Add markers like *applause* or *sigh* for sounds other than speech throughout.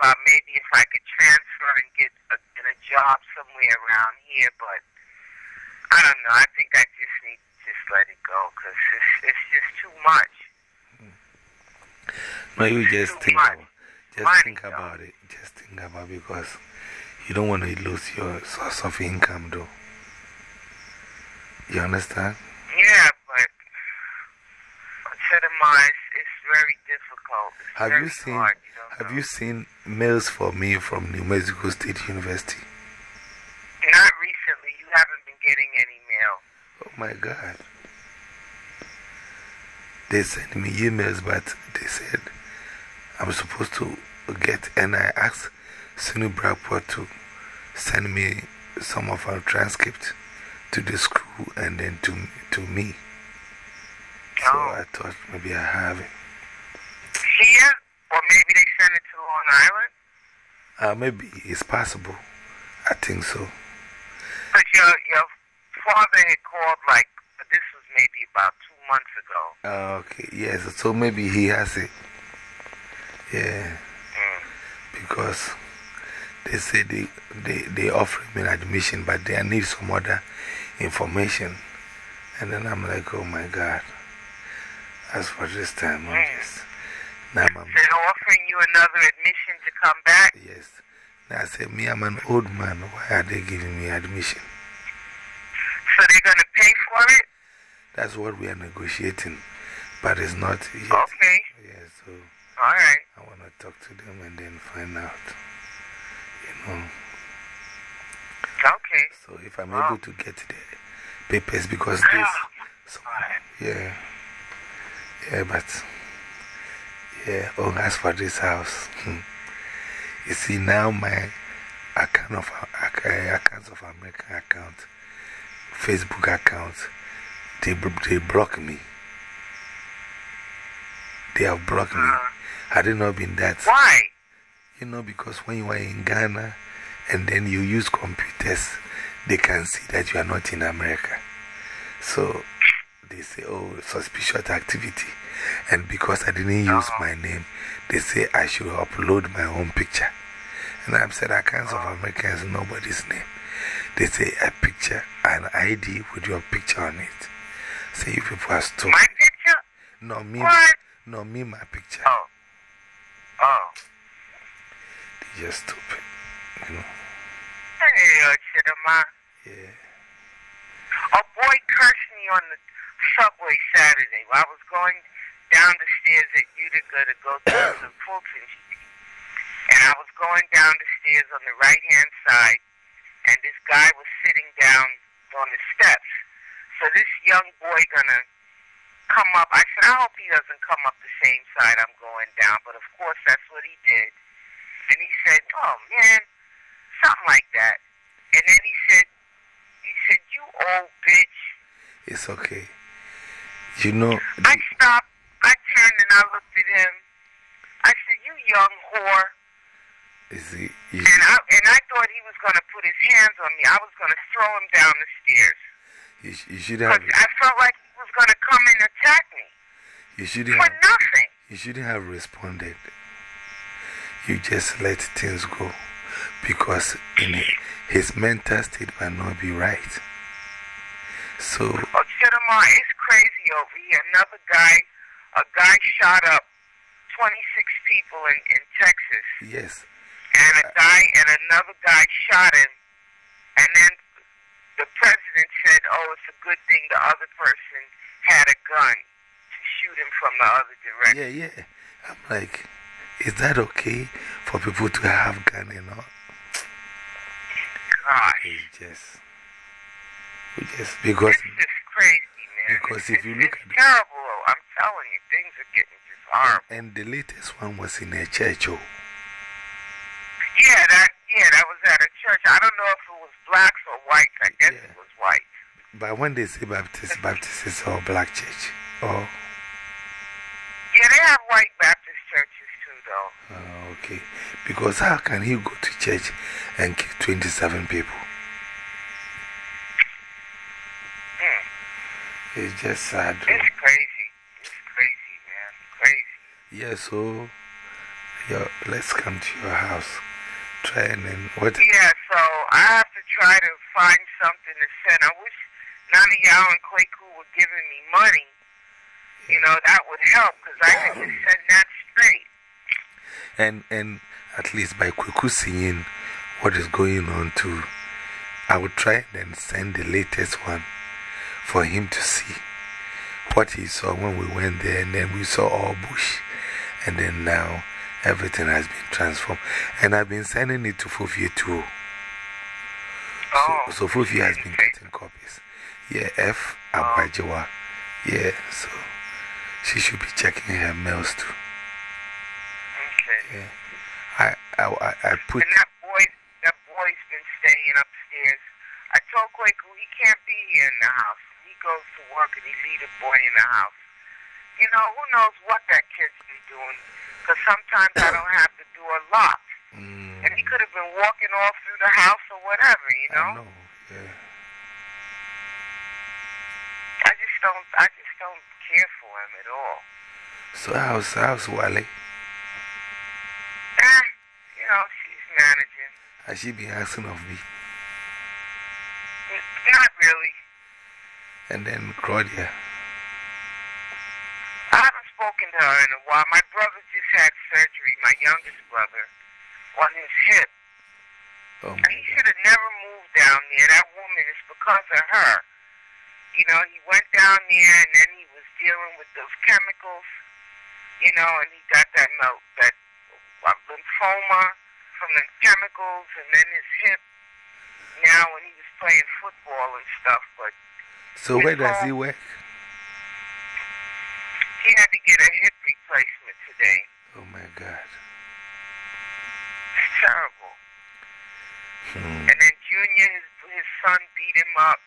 about maybe if I could transfer and get a, get a job somewhere around here, but I don't know. I think I just need to just let it go because it's, it's just too much. Hmm. No, you just think, about, just Money, think though. about it. Just think about it because you don't want to lose your source of income, though. You understand? Yeah, it's very difficult. It's Have very you seen, hard. You have know. you seen mails for me from New Mexico State University? Not recently. You haven't been getting any mail. Oh my God. They sent me emails, but they said I'm supposed to get, and I asked SUNY Brockport to send me some of our transcript to the school and then to, to me. So. I thought maybe I have it. Here? Or maybe they sent it to Long Island? Uh, maybe it's possible. I think so. But your, your father had called, like, this was maybe about two months ago. Uh, okay, yes, so maybe he has it. Yeah. Mm. because they say they, they, they offer me an admission, but they need some other information. And then I'm like, oh my God. As for this time, I'm just. Now I'm, they're offering you another admission to come back? yes. Now I said, me, I'm an old man. Why are they giving me admission? So they're going to pay for it? That's what we are negotiating. But it's not yet. Okay. Yeah, so All right. I want to talk to them and then find out. You know. Okay. So if I'm Wow. able to get the papers, because ah. this. So, yeah. Yeah, but. Yeah, oh, as for this house, hmm, you see, now my account of, uh, accounts of American account, Facebook account, they, they block me. They have blocked me. Had it not been that. Why? You know, because when you are in Ghana and then you use computers, they can see that you are not in America. So they say, oh, suspicious activity. And because I didn't use ah. my name, they say I should upload my own picture. And I've said, accounts of ah. Americans, nobody's name. They say a picture, an ID with your picture on it. Say you people are stupid. My picture? No, me, What? no, me, my picture. Oh. Oh. They're just stupid. You know? Hey. Yeah. A boy cursed me on the subway Saturday while I was going down the stairs at Utica to go to *coughs* the Fulton Street. And I was going down the stairs on the right hand side, and this guy was sitting down on the steps. So this young boy gonna come up. I said, I hope he doesn't come up the same side I'm going down. But of course, that's what he did. And he said, Oh man, something like that. And then he said, he said, You old bitch. It's okay. You know, I stopped. I turned and I looked at him. I said, "You young whore!" Is he, you, And I and I thought he was going to put his hands on me. I was going to throw him down the stairs you, sh- you should have, I felt like he was going to come and attack me you shouldn't for have, nothing. you shouldn't have responded. You just let things go because in hi- his mental state might not be right. So, Oh, Chidamar, it's crazy over here. Another guy, a guy shot up 26 people in in Texas. yes, and a uh, guy and another guy shot him, and then the president said, "Oh, it's a good thing the other person had a gun to shoot him from the other direction." yeah, yeah. I'm like, is that okay for people to have gun and all? Gosh, It's just, we just, because, this is crazy. Because if you look at it- terrible. I'm telling you, things are getting just horrible. and the latest one was in a church, oh. Yeah, that yeah, that was at a church. I don't know if it was blacks or whites. I guess Yeah. it was white. But when they say Baptist, Baptist is all black church. Oh, Yeah, they have white Baptist churches too, though. oh, okay. Because how can he go to church and kill 27 people? It's just sad. It's crazy. It's crazy, man. Crazy. Yeah, oh. so, your, let's come to your house. Try and then what? Yeah, so I have to try to find something to send. I wish none of y'all and Kwaku were giving me money. You know, that would help because I could just *coughs* send that straight. And, and at least by Kwaku seeing what is going on too, I would try and send the latest one for him to see what he saw when we went there. And then we saw all bush. And then now everything has been transformed. And I've been sending it to Fufie too. Oh, so, so Fufie has been getting copies. Yeah, F Abajawa. Oh. Yeah, so she should be checking her mails too. Okay. Yeah. I, I, I, I put. And that boy, that boy's been staying upstairs. I told Kwaku he can't be here in the house. Goes to work and he leave the boy in the house. You know, who knows what that kid's been doing because sometimes I don't have to do a lot. Mm, And he could have been walking all through the house or whatever, you I know? know. Yeah. I just don't, I just don't care for him at all. So, how's, how's Wale? Eh, you know, she's managing. Has she been asking of me? And then Claudia. I haven't spoken to her in a while. My brother just had surgery, my youngest brother, on his hip. Oh, And he should have never moved down there. That woman is because of her. You know, he went down there and then he was dealing with those chemicals, you know, and he got that melt, that uh, lymphoma from the chemicals and then his hip. Now, when he was playing football and stuff, but So, where does he work? he had to get a hip replacement today. Oh, my God. It's terrible. Hmm. And then Junior, his, his son beat him up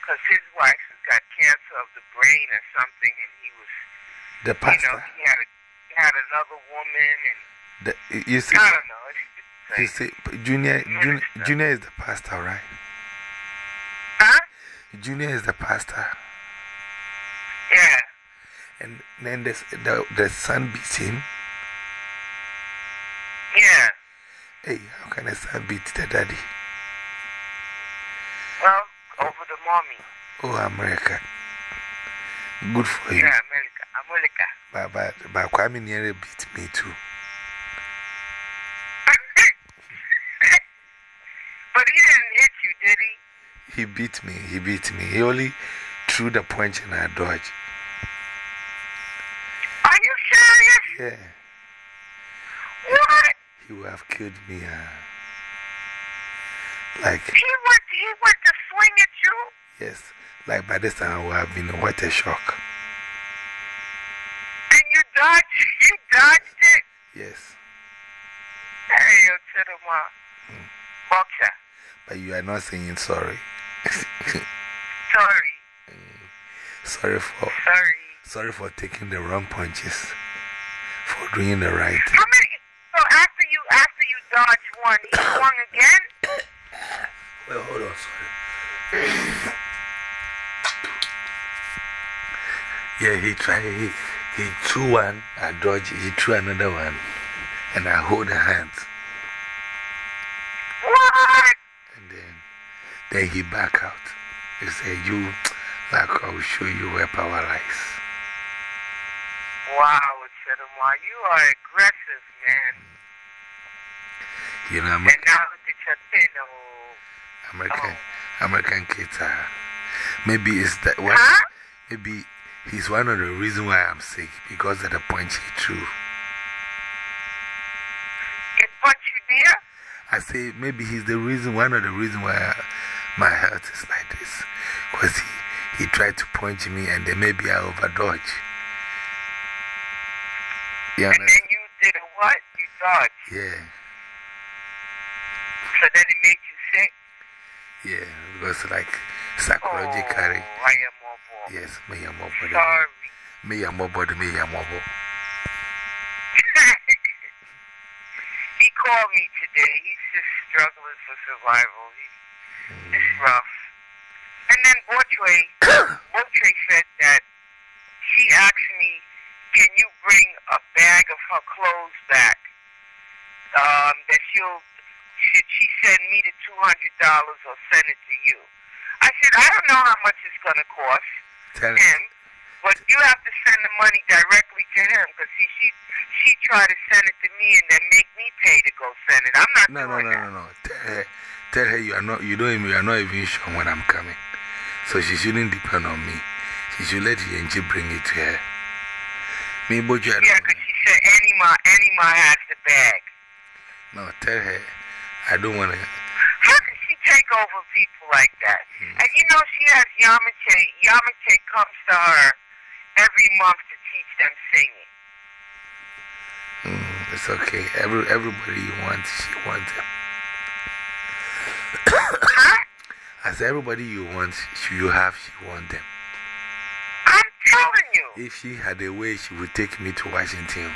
because his wife has got cancer of the brain or something, and he was, The you know, he had, a, he had another woman, and The, you see, I don't know. It's you see Junior, Junior, Junior is the pastor, right? Junior is the pastor. Yeah. And then this, the, the son beats him. Yeah. Hey, how can a son beat the daddy? Well, over the mommy. Oh, America. Good for you. Yeah, America. America. But, but, but Kwame nearly beat me too. but he didn't hit you, did he? He beat me. He beat me. He only threw the punch and I dodged. Are you serious? Yeah. What? He would have killed me. Uh, like, He went, he went to swing at you? yes. Like by this time I would have been what a shock. And you dodged, you dodged it? Yes. Hey, you to the. Boxer. But you are not saying sorry. Sorry. sorry for Sorry. sorry for taking the wrong punches. For doing the right thing. How many? So after you, after you dodged one, he swung again? Well, hold on, sorry. yeah, he tried, he, he threw one, I dodged, he threw another one, and I hold the hands. What? And then, then he back out. He said, You, like, I will show you where power lies. Wow, Chidama, you are aggressive, man. You know, And American, now look at your pin. Oh. American, American kids are. Maybe it's that one. Huh? Maybe he's one of the reasons why I'm sick because of the punch he threw. It put you there? I say maybe he's the reason, one of the reasons why my health is like this. Because he, he tried to punch me and then maybe I overdodge. You And then you did what? You dodged. Yeah, So then it made you sick? yeah. Because like psychologically, Oh, I am more ball. yes, me am body. Sorry. Me am more body, me am body. *laughs* he called me today. He's just struggling for survival. He, rough. And then Bortre, Bortre *coughs* said that she asked me, can you bring a bag of her clothes back? um, that she'll, should she send me the $200 or send it to you? I said, I don't know how much it's going to cost Tell him, but you have to send the money directly to him because she, she, she tried to send it to me and then make me pay to go send it. I'm not no, no, doing no, that. no, no. Tell her, tell her you are not, you don't, you are not even sure when I'm coming. So she shouldn't depend on me. She should let Yenji bring it to her. Me, but you Yeah, because she said Anima, Anima has the bag. No, tell her I don't want to. How can she take over people like that? Mm. And you know she has Yamache. Yamache comes to her every month teach them singing. Mm, it's okay. Every, everybody you want, she wants them. Huh? *coughs* As everybody you want, she, you have, she want them. I'm telling you. If she had a way, she would take me to Washington.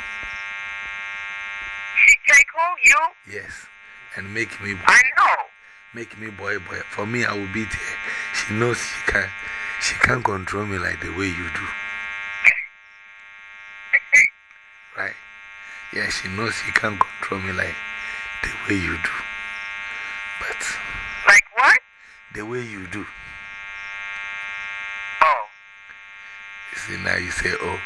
She take who? You? Yes. And make me, boy. I know. make me boy, boy. For me, I will be there. She knows she can, she can't control me like the way you do. Yeah, she knows she can't control me like the way you do. But like what? the way you do. Oh. You see, now you say, oh,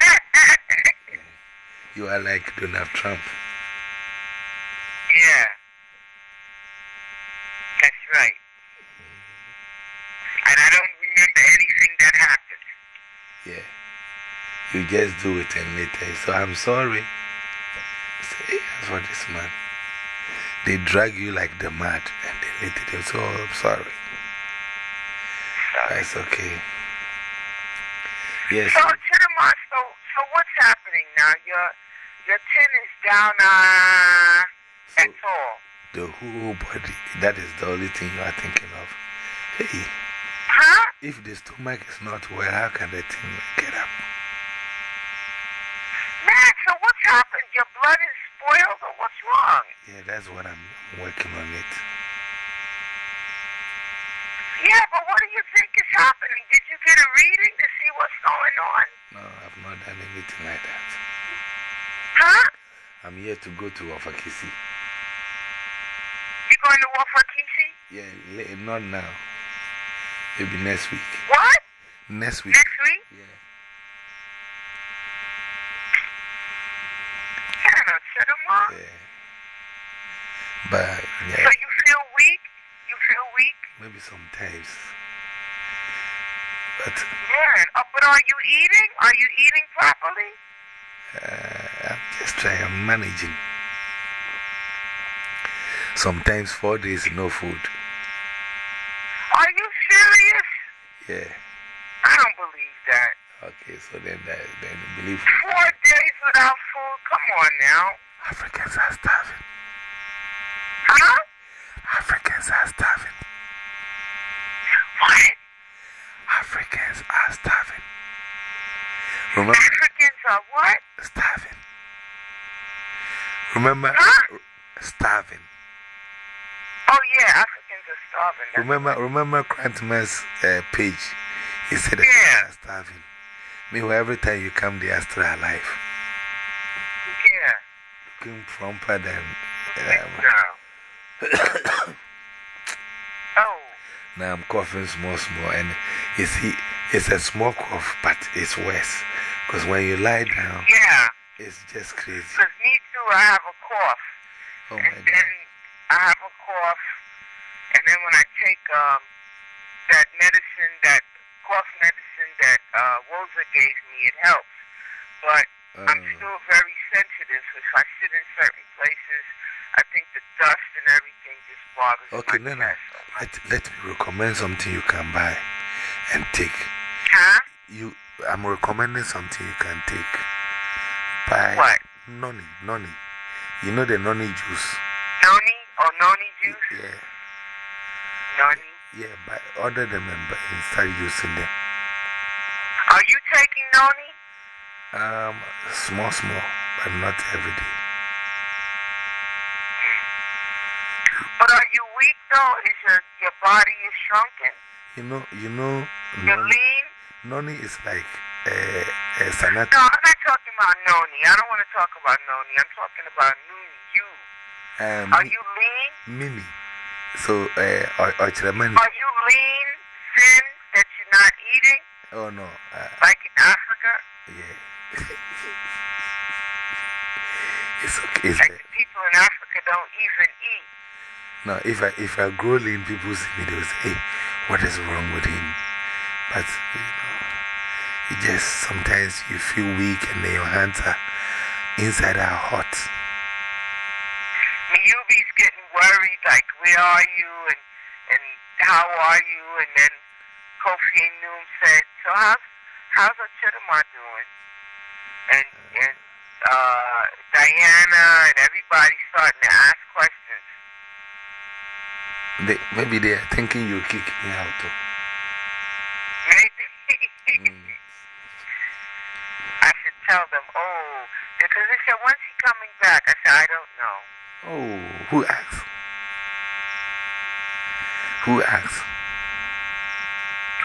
*laughs* you are like Donald Trump. You just do it and later. So I'm sorry. Say, as for this man. They drag you like the mad and then later they say, oh, I'm sorry. Sorry. That's okay. Yes. So, Chidamar, so, so what's happening now? Your, your tin is down, uh, So at all. the whole body, that is the only thing you are thinking of. Hey, Huh? if the stomach is not well, how can the thing get up? Man, so what's happened? Your blood is spoiled or what's wrong? Yeah, that's what I'm working on it. Yeah, but what do you think is happening? Did you get a reading to see what's going on? No, I've not done anything like that. Huh? I'm here to go to Wafakisi. You going to Wafakisi? Yeah, not now. Maybe next week. What? Next week. Next week? Yeah, Chidamar. Yeah. But, So you feel weak? You feel weak? maybe sometimes. But Man, uh, but are you eating? Are you eating properly? uh, I'm just trying, I'm managing. Sometimes four days, no food. Are you serious? Yeah. I don't believe that. Okay, so then, that, then believe Four days without food? Come on now. Africans are starving. Huh? Africans are starving. What? Africans are starving. Remember, Africans are what? starving. Remember, Huh? starving. Oh, yeah, Africans are starving. That's Remember, remember Grantman's uh, page? He said Yeah. are starving. Meanwhile, every time you come, they are still alive. Yeah. Looking plumper than. No. Um, *coughs* Oh. now I'm coughing small, small. And you see, it's a small cough, but it's worse. Because when you lie down, Yeah. it's just crazy. Because me too, I have a cough. Oh my and God. then I have a cough. And then when I take um, that medicine, that cough medicine that uh, Rosa gave me, it helps. But I'm Uh, still very sensitive. If I sit in certain places, I think the dust and everything just bothers me. Okay, my no, no. chest so much. let, let me recommend something you can buy and take. Huh? You, I'm recommending something you can take. Buy What? noni, noni. You know the noni juice? Noni? or noni juice? Yeah, Noni? yeah. Buy, order them and, buy, and start using them. Are you taking noni? Um, small, small, but not every day. But are you weak though? Is your, your body is shrunken? You know, you know, You're noni, lean? noni is like a, a sanat. No, I'm not talking about Noni. I don't want to talk about Noni. I'm talking about you. Um, Are you lean? Mini. So, uh, or, or Chiramani. Are you lean, thin, that you're not eating? Oh, no. Uh, Like in Africa? yeah. It's okay. It's, Like the people in Africa don't even eat. no, if I, if I grow lean, people see me, they will say, hey, what is wrong with him? But, you know, you just sometimes you feel weak and then your hands are inside are hot. Miyubi's getting worried, like, where are you and, and how are you? And then Kofi Noom said, so how's, how's Ochidama doing? And, and uh, Diana and everybody starting to ask questions. They, maybe they are thinking you kick me out. Too. Maybe Mm. *laughs* I should tell them, oh, because they said, when's he coming back? I said, I don't know. Oh, who asked? Who asked?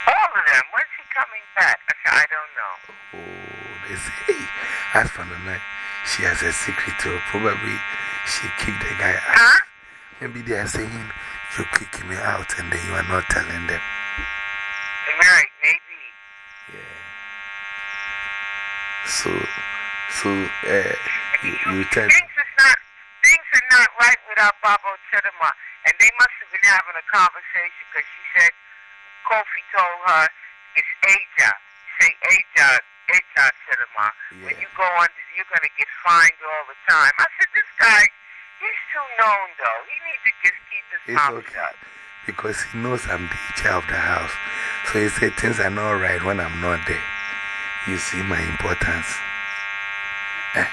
All of them, when's he coming back? I said, I don't know. Oh, they say, for the night, she has a secret too. Probably she kicked the guy out. Maybe they are saying, you're kicking me out and then you are not telling them. Right, maybe. Yeah. So, so, uh, you, you tell Things, is not, things are not right without Babo Chidama. And they must have been having a conversation because she said, Kofi told her, it's Aja. Say Aja, Aja Chidama. When you go on, you're going to get fined all the time. I said, this guy, he's too known though. He needs to just keep his It's mouth okay. shut. Because he knows I'm the chair of the house. So he said things are not right when I'm not there. You see my importance. Eh?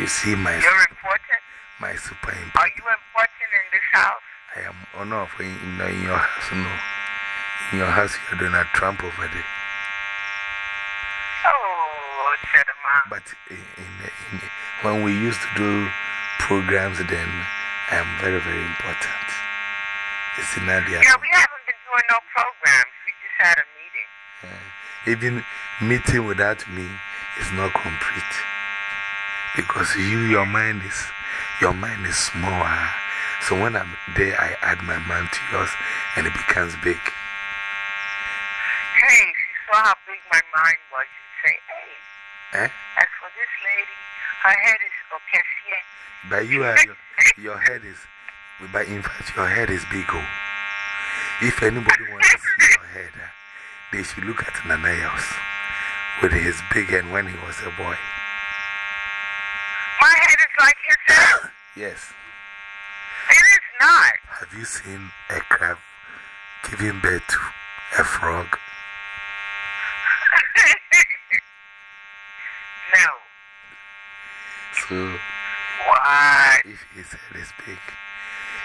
You see my, You're important. my super important. Are you important in this house? I am honored for in, in, in your house. No. In your house, you're doing a Trump over there. Oh, But in, in, in, when we used to do programs, then I am very, very important. You see, Nadia. Yeah, we haven't been doing no programs. We just had a meeting. Even meeting without me is not complete. Because you, your mind is, your mind is small. ah. So when I'm there, I add my mind to yours and it becomes big. Hey, you saw how big my mind was, you'd say, hey, Eh? as for this lady, her head is okay. But you are, your, your head is, but in fact, your head is big. Oh. If anybody wants to see your head, ah, they should look at Nanayos with his big head when he was a boy. My head is like his head. *coughs* Yes. It is not. Have you seen a crab giving birth to a frog? *laughs* no. So, What? if his head is big,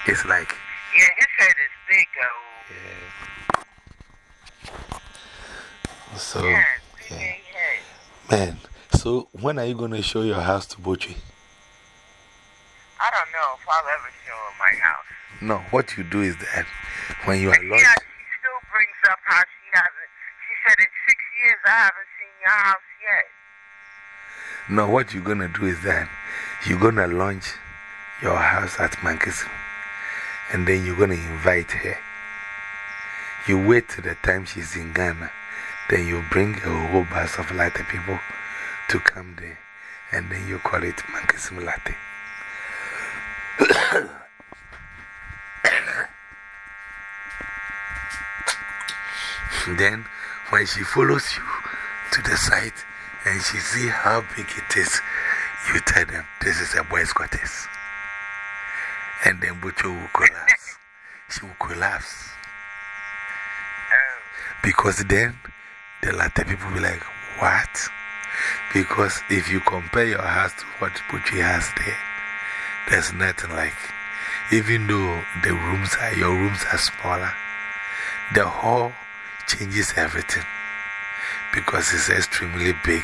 it's like, Yeah, his head is big, though. yeah. So, Yeah, yeah. man, so when are you going to show your house to Bochi? I don't know if I'll ever show my house. No, what you do is that when you are lost. Yeah, she still brings up how she hasn't. She said, in six years, I haven't seen your house yet. No, what you're going to do is that you're going to launch your house at Mankessim and then you're going to invite her. You wait till the time she's in Ghana, then you bring a whole bus of latte people to come there, and then you call it Mankessim Latte. *coughs* then, when she follows you to the site and she see how big it is, you tell them this is a boy's quarters. And then Butcher will collapse. She will collapse. Because then the latter people will be like, What? Because if you compare your house to what Butcher has there, there's nothing like. Even though the rooms are, your rooms are smaller, the hall changes everything because it's extremely big.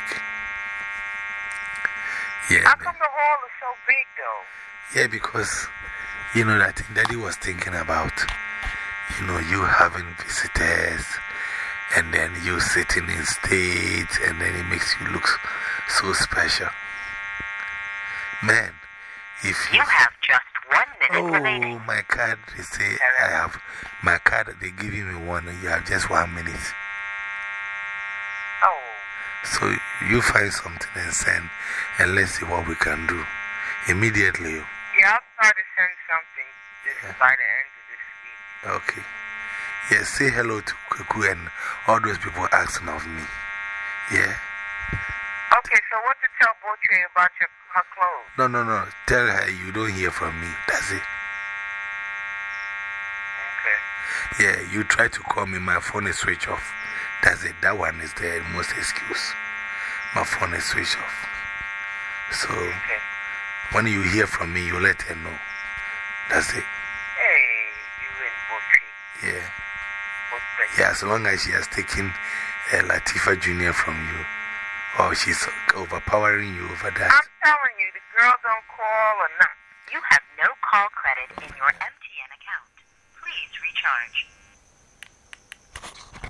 Yeah. How come the hall is so big, though? Yeah, because, you know, that thing Daddy was thinking about, you know, you having visitors and then you sitting in stage and then it makes you look so special. Man, if you. You have just one minute oh. Oh, my card, they say I have my card, they giving me one, you have just one minute. So you find something and send, and let's see what we can do immediately. Yeah, I'll try to send something just by the end of this week. Okay. Yeah, say hello to Kuku and all those people asking of me. Yeah. Okay, so what to tell Botry about your, her clothes? No, no, no. Tell her you don't hear from me. That's it. Okay. Yeah, you try to call me, my phone is switched off. That's it. That one is the most excuse. My phone is switched off. So, okay. when you hear from me, you let her know. That's it. Hey, you and Botry. Yeah. Yeah, as long as she has taken uh, Latifa Jr. from you, Oh, she's overpowering you over that. I'm telling you, the girl don't call or not. You have no call credit in your MTN account. Please recharge.